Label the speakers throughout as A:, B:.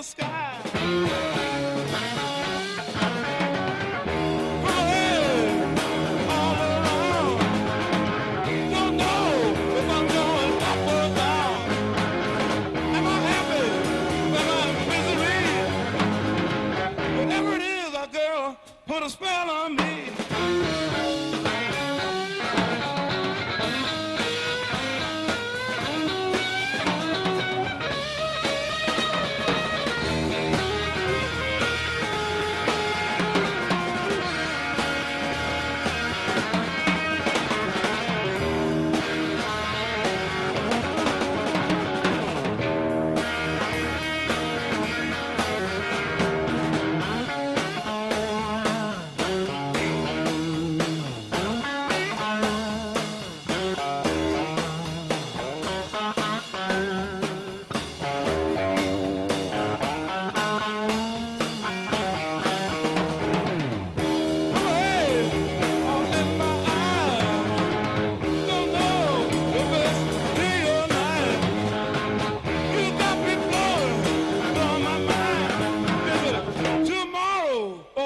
A: the sky. Put a spell on me.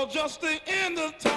A: just the end of time.